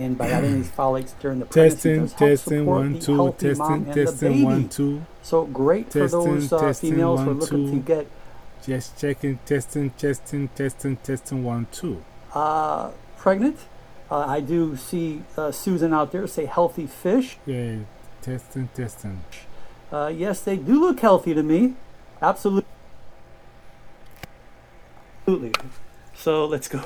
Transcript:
And by adding these folics during the pregnancy Testing, does help testing, support one, the two, healthy testing, mom and the testing, baby. one, two. So great testing, for those uh, testing, females one, who are looking two. to get Just checking, testing, testing, testing, testing, one, two. uh, pregnant. Uh, I do see uh, Susan out there say healthy fish. Yeah, testing, testing. Uh, yes, they do look healthy to me. Absolutely. So let's go.